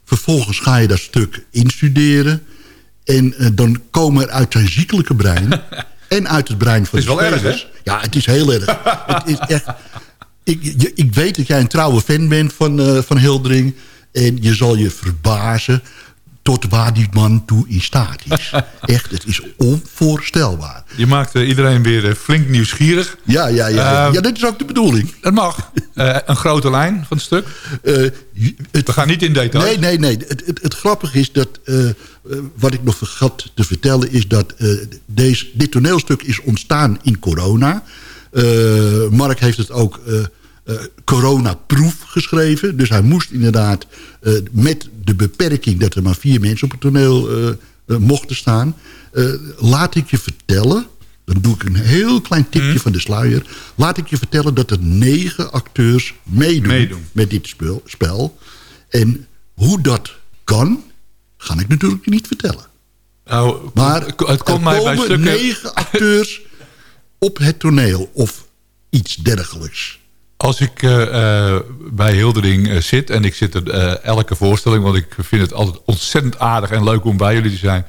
Vervolgens ga je dat stuk instuderen. En eh, dan komen er uit zijn ziekelijke brein... en uit het brein van Het is de wel erg, spelers- Ja, het is heel erg. het is echt... Ik, je- ik weet dat jij een trouwe fan bent van, eh, van Hildering. En je zal je verbazen tot waar die man toe in staat is. Echt, het is onvoorstelbaar. Je maakt eh, iedereen weer eh, flink nieuwsgierig. Ja, ja, ja. Ehm, ja, dat is ook de bedoeling. Dat mag. Eh, een grote lijn van het stuk? Eh, het, We gaan niet in details. Nee, nee, nee. Het, het, het grappige is dat... eh, eh, wat ik nog vergat te vertellen is dat... eh, deze, dit toneelstuk is ontstaan in corona. Eh, Mark heeft het ook... eh eh, coronaproof geschreven. Dus hij moest inderdaad eh, met de beperking... dat er maar vier mensen op het toneel eh, mochten staan... laat ik je vertellen... dan doe ik een heel klein tipje Mhm. van de sluier... laat ik je vertellen dat er negen acteurs meedoen, Meedoen. met dit spel, spel. En hoe dat kan, ga ik natuurlijk niet vertellen. Nou, Maar het komt er mij bij komen stukken... negen acteurs op het toneel of iets dergelijks. Als ik eh, eh, bij Hildering eh, zit en ik zit er elke voorstelling... want ik vind het altijd ontzettend aardig en leuk om bij jullie te zijn...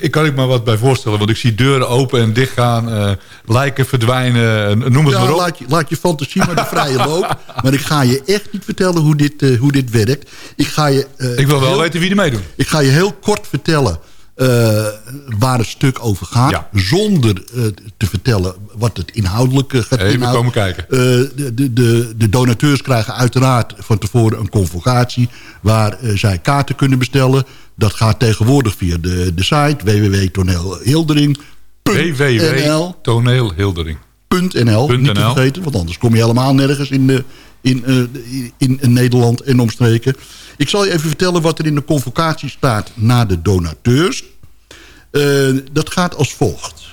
Ik kan ik me wat bij voorstellen, want ik zie deuren open en dicht gaan... lijken verdwijnen, noem het Ja, maar op. laat je, laat je fantasie maar de vrije loop. Maar ik ga je echt niet vertellen hoe dit, hoe dit werkt. Ik, ga je, Ik wil wel heel- weten wie er meedoet. Ik ga je heel kort vertellen eh, waar het stuk over gaat. Ja. Zonder eh, te vertellen wat het inhoudelijk eh, gaat Even inhouden. komen kijken. De, de, de, donateurs krijgen uiteraard van tevoren een convocatie... waar zij kaarten kunnen bestellen. Dat gaat tegenwoordig via de, de site www.toneelhildering.nl www.toneelhildering. .nl, Punt niet te vergeten, want anders kom je helemaal nergens in, de, in, eh, in, in Nederland en omstreken. Ik zal je even vertellen wat er in de convocatie staat naar de donateurs. Eh, dat gaat als volgt.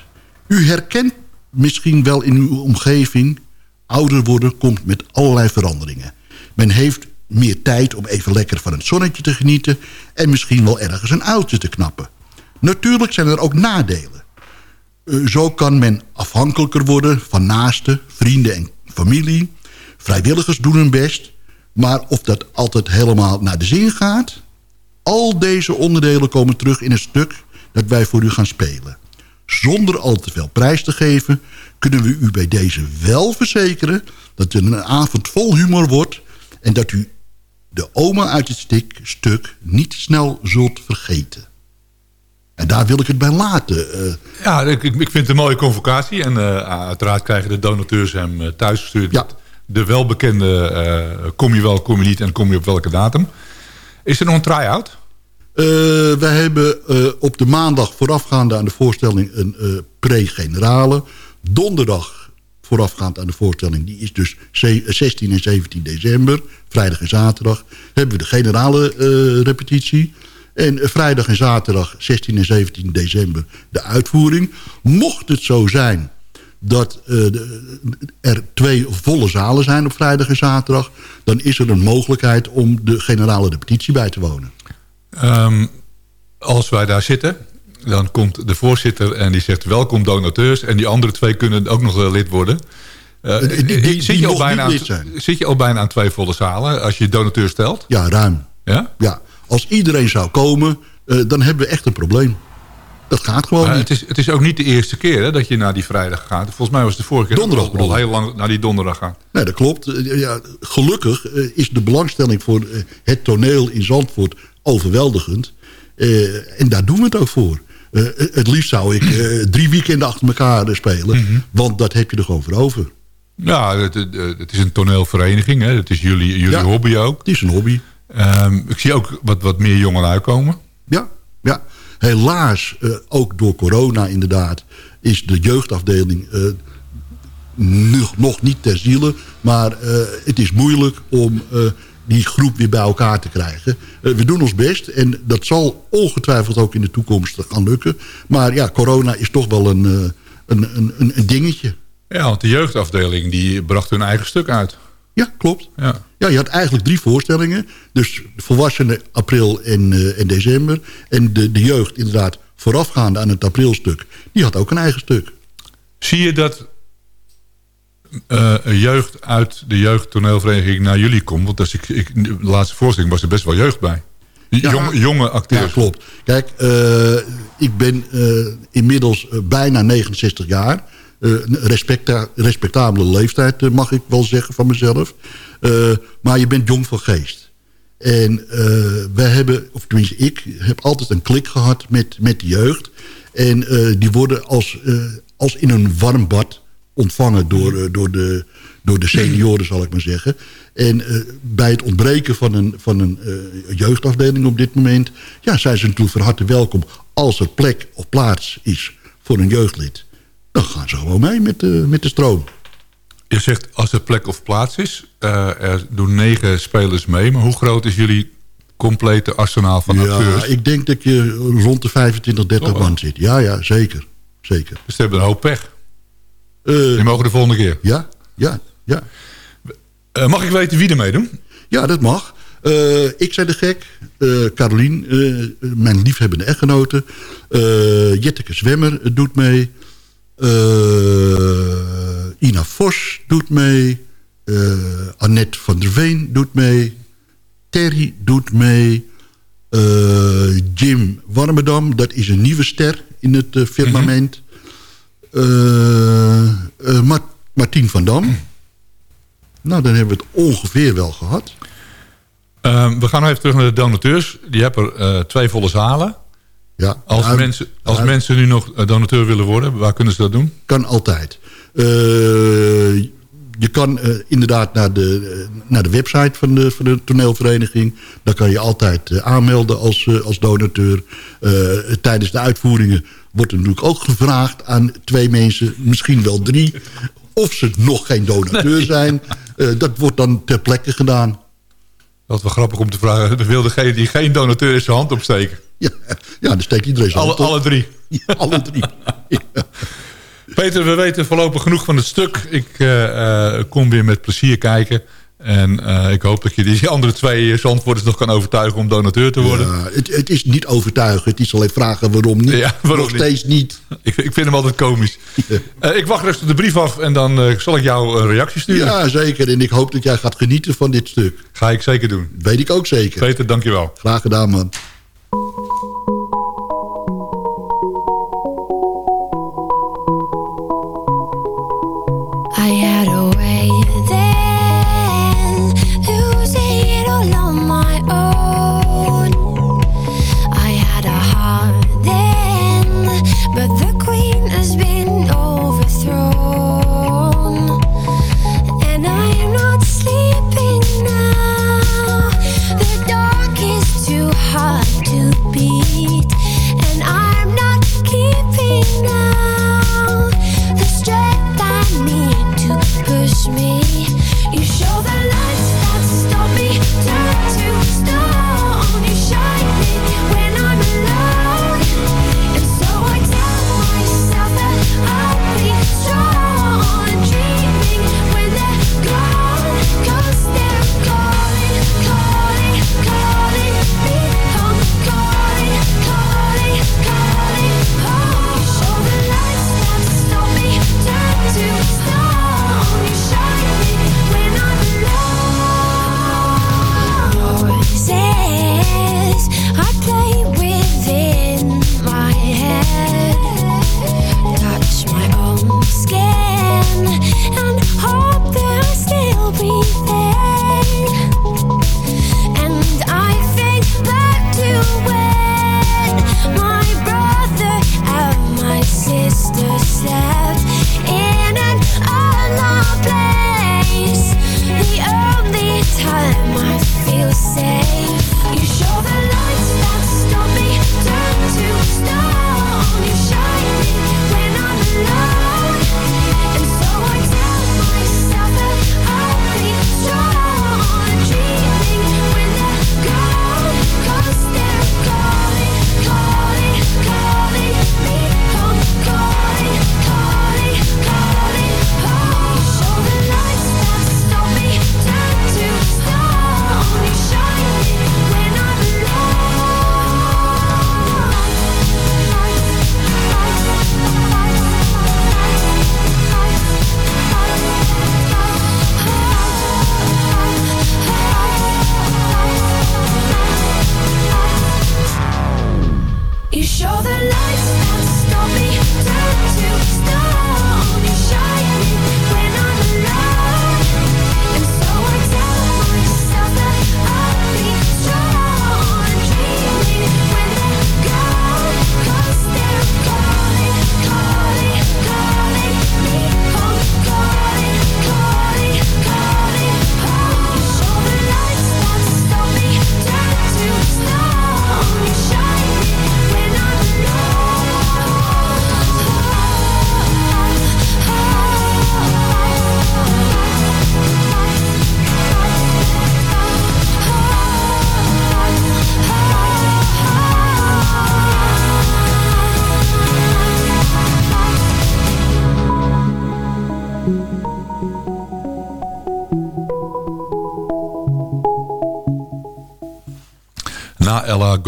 U herkent misschien wel in uw omgeving... ouder worden komt met allerlei veranderingen. Men heeft meer tijd om even lekker van het zonnetje te genieten... en misschien wel ergens een oudje te knappen. Natuurlijk zijn er ook nadelen. Eh, Zo kan men afhankelijker worden van naasten, vrienden en familie. Vrijwilligers doen hun best. Maar of dat altijd helemaal naar de zin gaat... al deze onderdelen komen terug in een stuk dat wij voor u gaan spelen. Zonder al te veel prijs te geven... kunnen we u bij deze wel verzekeren... dat het een avond vol humor wordt... en dat u de oma uit het stik, stuk niet snel zult vergeten. En daar wil ik het bij laten. eh. Ja, ik, ik vind het een mooie convocatie. En eh, uiteraard krijgen de donateurs hem eh, thuisgestuurd. Ja. De welbekende eh, kom je wel, kom je niet en kom je op welke datum. Is er nog een try-out? Eh, wij hebben eh, op de maandag voorafgaande aan de voorstelling een pre-generale. Donderdag voorafgaand aan de voorstelling, die is dus ze- 16 en 17 december. Vrijdag en zaterdag hebben we de generale repetitie. En vrijdag en zaterdag 16 en 17 december de uitvoering. Mocht het zo zijn dat eh, er twee volle zalen zijn op vrijdag en zaterdag... dan is er een mogelijkheid om de generale repetitie bij te wonen. Ehm, als wij daar zitten, dan komt de voorzitter en die zegt welkom donateurs. En die andere twee kunnen ook nog lid worden. Eh, Die- die- die zit, je al bijna aan, lid zijn. zit je al bijna aan twee volle zalen als je donateur stelt? Ja, ruim. Ja? Ja, als iedereen zou komen, eh, dan hebben we echt een probleem. Dat gaat gewoon niet. het, is, het is ook niet de eerste keer hè, dat je naar die vrijdag gaat. Volgens mij was het de vorige keer Donderdag al, al heel lang naar die donderdag gaan. Nee, dat klopt. Eh, Ja, gelukkig eh, is de belangstelling voor eh, het toneel in Zandvoort overweldigend. En daar doen we het ook voor. Het liefst zou ik drie weekenden achter elkaar spelen. Mhm. Want dat heb je er gewoon voor over. Ja, het, het, is een toneelvereniging. Hè. Het is jullie, jullie Ja. hobby ook. Het is een hobby. Ehm, ik zie ook wat, wat meer jongelui komen. Ja, ja. Helaas, eh, ook door corona inderdaad, is de jeugdafdeling eh, nog, niet ter ziele. Maar eh, het is moeilijk om die groep weer bij elkaar te krijgen. We doen ons best en dat zal ongetwijfeld ook in de toekomst gaan lukken. Maar ja, corona is toch wel een, een, een, een, een dingetje. Ja, want de jeugdafdeling die bracht hun eigen stuk uit. Ja, klopt. Ja. Ja, je had eigenlijk drie voorstellingen. Dus de volwassenen april en, eh, en december. En de, de jeugd inderdaad voorafgaande aan het aprilstuk. Die had ook een eigen stuk. Zie je dat eh, jeugd uit de jeugdtoneelvereniging naar jullie komt? Want als ik, ik, de laatste voorstelling was er best wel jeugd bij. Jong- jonge acteurs. Ja, klopt. Kijk, eh, ik ben inmiddels bijna 69 jaar. Eh, respecta respectabele leeftijd, eh, mag ik wel zeggen van mezelf. Eh, maar je bent jong van geest. En wij hebben, of tenminste ik, heb altijd een klik gehad met, met de jeugd. En die worden als, als in een warm bad ontvangen door, door, de, door de senioren, zal ik maar zeggen. En bij het ontbreken van een, van een jeugdafdeling op dit moment... ja, zijn ze natuurlijk van harte welkom als er plek of plaats is voor een jeugdlid. Dan gaan ze gewoon mee met de, met de stroom. Je zegt als er plek of plaats is. eh, er doen negen spelers mee. Maar hoe groot is jullie complete arsenaal van Ja, acteurs? ik denk dat je rond de 25, 30 Oh. man zit. Ja, ja, zeker. zeker. Dus ze hebben een hoop pech. Eh, Die mogen de volgende keer. Ja, ja, ja. Eh, mag ik weten wie er meedoen? Ja, dat mag. Ik zei de gek. eh Carolien, mijn liefhebbende echtgenote. Jetteke Zwemmer doet mee. Eh, Ina Vos doet mee. eh, Annette van der Veen doet mee. Terry doet mee. eh, Jim Warmerdam, dat is een nieuwe ster in het firmament. Eh, eh, Ma- Martien van Dam. Nou, dan hebben we het ongeveer wel gehad. Ehm, we gaan nog even terug naar de donateurs. Die hebben er twee volle zalen. Ja, Als, nou, mensen, als nou, mensen nu nog eh, donateur willen worden, waar kunnen ze dat doen? Kan altijd. Eh, je kan eh, inderdaad naar de, naar de website van de, van de toneelvereniging. Daar kan je altijd aanmelden als, als donateur. Tijdens de uitvoeringen wordt er natuurlijk ook gevraagd aan twee mensen, misschien wel drie... of ze nog geen donateur zijn. Dat wordt dan ter plekke gedaan. Dat is wel grappig om te vragen. Wil degene die geen donateur is zijn hand opsteken? Ja, ja dan steekt iedereen zijn Alle, alle drie. alle drie. Peter, we weten voorlopig genoeg van het stuk. Ik eh, eh, kom weer met plezier kijken. En eh, ik hoop dat je die andere twee zandwoorders nog kan overtuigen om donateur te worden. Ja, het, het is niet overtuigen. Het is alleen vragen waarom niet. Ja, waarom Nog niet? steeds niet. Ik, ik vind hem altijd komisch. Ik wacht rustig de brief af en dan zal ik jou een reactie sturen. Ja, zeker. En ik hoop dat jij gaat genieten van dit stuk. Ga ik zeker doen. Weet ik ook zeker. Peter, dankjewel. Graag gedaan, man. you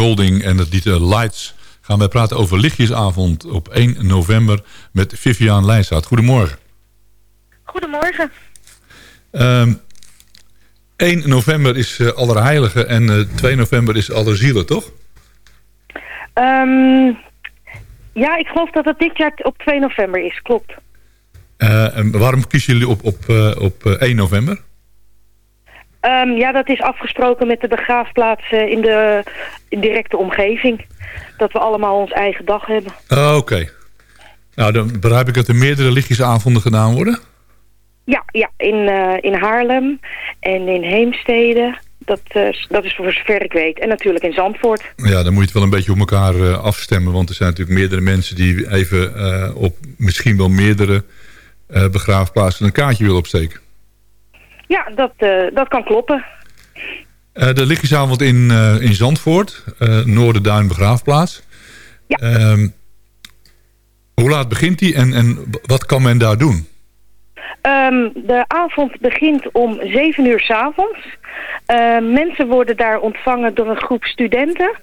Golding en het lied eh, Lights gaan wij praten over lichtjesavond op 1 november met Vivian Leijsaat. Goedemorgen. Goedemorgen. Ehm 1 november is eh, Allerheilige en eh, 2 november is Allerzielen, toch? Ehm, ja, ik geloof dat het dit jaar op 2 november is, klopt. Eh, en waarom kiezen jullie op, op, eh, op eh, 1 november? Ehm, ja, dat is afgesproken met de begraafplaats eh, in de directe omgeving. Dat we allemaal ons eigen dag hebben. Oh, Oké. Nou, dan begrijp ik dat er meerdere lichtjesavonden gedaan worden. Ja, ja in, eh, in Haarlem en in Heemstede. Dat, eh, dat is voor zover ik weet. En natuurlijk in Zandvoort. Ja, dan moet je het wel een beetje op elkaar afstemmen. Want er zijn natuurlijk meerdere mensen die even op misschien wel meerdere begraafplaatsen een kaartje willen opsteken. Ja, dat, eh, dat kan kloppen. Eh, de lichtjesavond in, eh, in Zandvoort, Noorderduin begraafplaats. Ja. Ehm, hoe laat begint die en, en wat kan men daar doen? Ehm, de avond begint om 7 uur s avonds. mensen worden daar ontvangen door een groep studenten.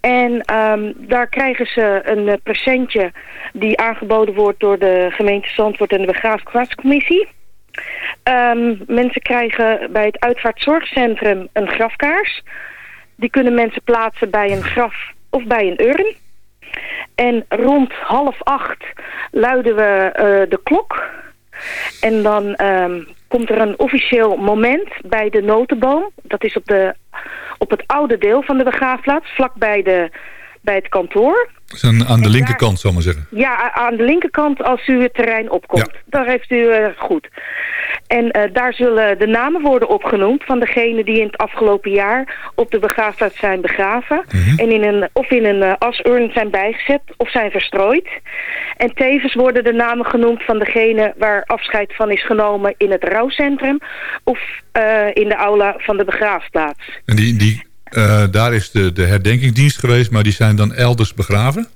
En ehm, daar krijgen ze een presentje die aangeboden wordt door de gemeente Zandvoort en de begraafplaatscommissie. Ehm, mensen krijgen bij het uitvaartzorgcentrum een grafkaars. Die kunnen mensen plaatsen bij een graf of bij een urn. En rond half acht luiden we eh, de klok. En dan ehm, komt er een officieel moment bij de notenboom. Dat is op, de, op het oude deel van de begraafplaats, vlakbij de, bij het kantoor. Aan, aan de linkerkant, zal ik maar zeggen. Ja, aan de linkerkant als u het terrein opkomt. Daar heeft u eh, goed. En eh, daar zullen de namen worden opgenoemd van degenen die in het afgelopen jaar op de begraafplaats zijn begraven. En in een, of in een eh, asurn zijn bijgezet of zijn verstrooid. En tevens worden de namen genoemd van degene waar afscheid van is genomen in het rouwcentrum of in de aula van de begraafplaats. En die, die, eh, daar is de, de herdenkingsdienst geweest, maar die zijn dan elders begraven?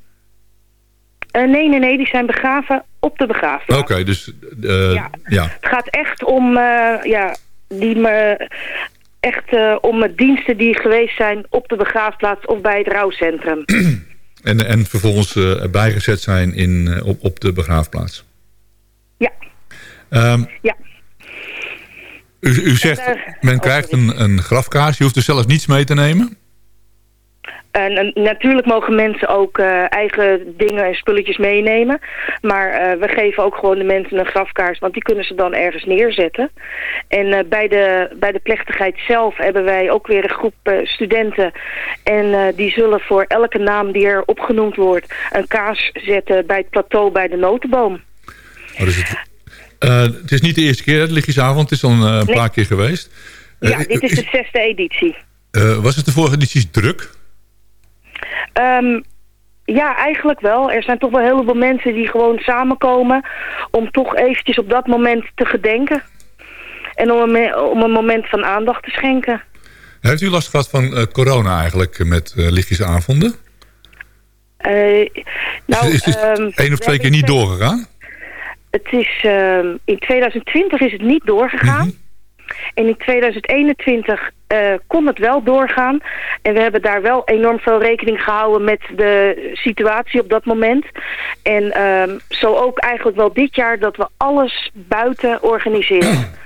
Eh, nee, nee, nee, die zijn begraven op de begraafplaats. Oké, dus eh, ja. Het gaat echt om, ja, die me, echt om diensten die geweest zijn op de begraafplaats of bij het rouwcentrum. En, en vervolgens bijgezet zijn in, op, op de begraafplaats. Ja. Ehm, Ja. U, u zegt, daar- men oh, krijgt een, een grafkaars. Je hoeft er zelfs niets mee te nemen. En, natuurlijk mogen mensen ook eh, eigen dingen en spulletjes meenemen. Maar eh, we geven ook gewoon de mensen een grafkaars, want die kunnen ze dan ergens neerzetten. En eh, bij, de, bij de plechtigheid zelf hebben wij ook weer een groep eh, studenten. En eh, die zullen voor elke naam die er opgenoemd wordt een kaars zetten bij het plateau bij de notenboom. Oh, dus het, eh, het is niet de eerste keer, het lichtjesavond. Het is al een, eh, Nee. paar keer geweest. Ja, Eh, dit is de zesde editie. was het de vorige edities druk? Ehm, ja, eigenlijk wel. Er zijn toch wel heel veel mensen die gewoon samenkomen om toch eventjes op dat moment te gedenken. En om een, me- om een moment van aandacht te schenken. Heeft u last gehad van corona eigenlijk met eh, lichtjesavonden? Nou, is, is het ehm, één of we twee keer niet doorgegaan? Het is, ehm, in 2020 is het niet doorgegaan. Mhm. En in 2021 eh, kon het wel doorgaan. En we hebben daar wel enorm veel rekening gehouden met de situatie op dat moment. En ehm, zo ook eigenlijk wel dit jaar dat we alles buiten organiseren.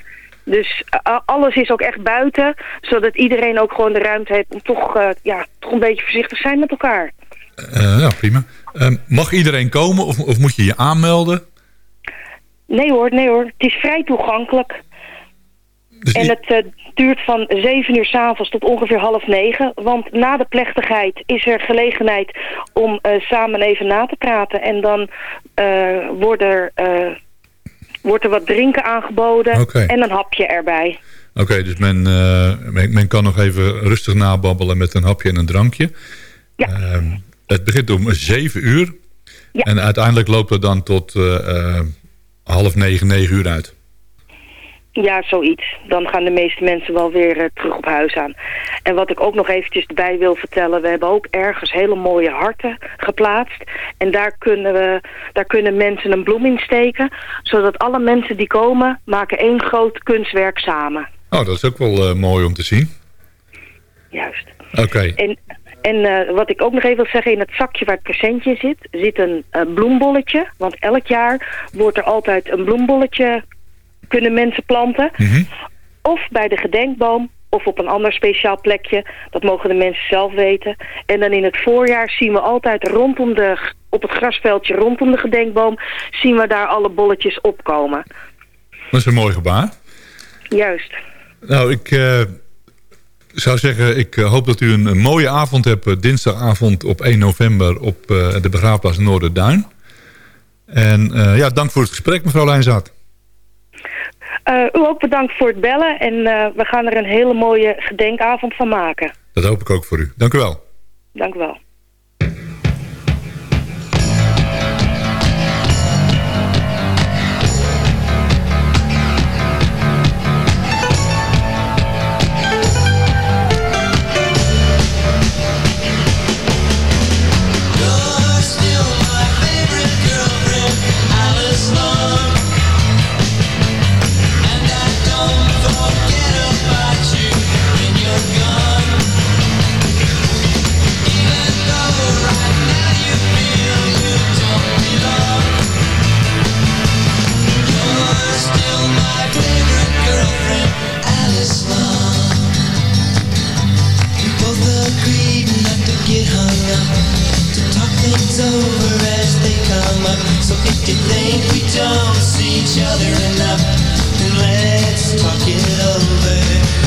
Dus eh, alles is ook echt buiten, zodat iedereen ook gewoon de ruimte heeft om toch, eh, ja, toch een beetje voorzichtig te zijn met elkaar. Ja, prima. Ehm, mag iedereen komen of, of moet je je aanmelden? Nee hoor, nee hoor. Het is vrij toegankelijk. Dus en het eh, duurt van 7 uur s'avonds tot ongeveer half negen. Want na de plechtigheid is er gelegenheid om eh, samen even na te praten. En dan eh, wordt, er, wordt er wat drinken aangeboden en een hapje erbij. Oké, dus men, men, men kan nog even rustig nababbelen met een hapje en een drankje. Ehm, het begint om 7 uur. En uiteindelijk loopt het dan tot half negen, negen uur uit. Ja, zoiets. Dan gaan de meeste mensen wel weer eh, terug op huis aan. En wat ik ook nog eventjes erbij wil vertellen... we hebben ook ergens hele mooie harten geplaatst. En daar kunnen, we, daar kunnen mensen een bloem in steken... zodat alle mensen die komen maken één groot kunstwerk samen. Oh, dat is ook wel eh, mooi om te zien. Juist. Oké. En, en eh, wat ik ook nog even wil zeggen... in het zakje waar het presentje zit... zit een eh, bloembolletje. Want elk jaar wordt er altijd een bloembolletje... kunnen mensen planten. Of bij de gedenkboom of op een ander speciaal plekje. Dat mogen de mensen zelf weten. En dan in het voorjaar zien we altijd rondom de, op het grasveldje rondom de gedenkboom... zien we daar alle bolletjes opkomen. Dat is een mooi gebaar. Juist. Nou, ik eh, zou zeggen, ik eh, hoop dat u een, een mooie avond hebt... eh, dinsdagavond op 1 november op eh, de begraafplaats Noorderduin. En ja, dank voor het gesprek, mevrouw Lijnzaad. U ook bedankt voor het bellen. En we gaan er een hele mooie gedenkavond van maken. Dat hoop ik ook voor u. Dank u wel. Dank u wel. Get hung up to talk things over as they come up. So if you think we don't see each other enough, then let's talk it over.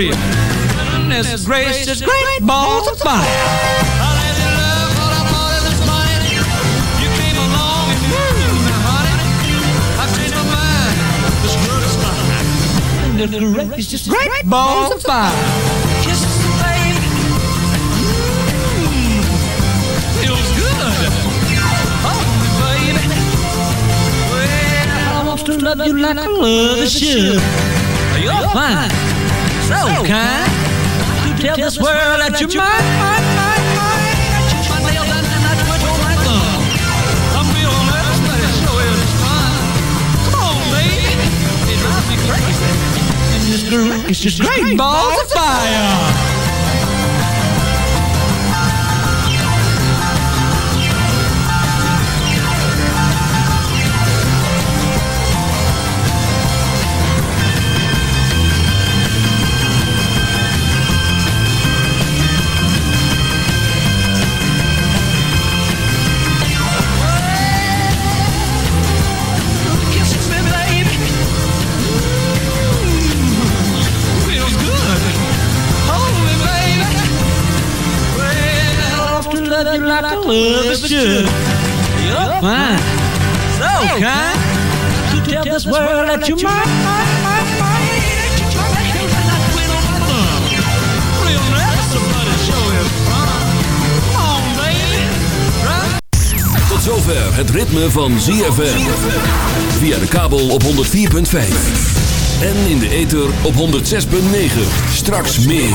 Korea. Goodness gracious, great balls of fire. Just great, great balls of fire. Kisses the baby. Mm, feels good. Oh, baby. Well, I want to love you like I love you. You're fine so kind. To tell this world that you're mine, mine, mine, mine. I chew my nails and then I twiddle my thumb. I'm nervous, but it sure is fun. Come on, baby, it drives me crazy. And this groove is just great balls of fire. Well, I love to love you like lover should. You're fine, so kind. To tell this world that you're mine, is? Tot zover het ritme van ZFM. Via de kabel op 104.5. En in de ether op 106.9. Straks meer.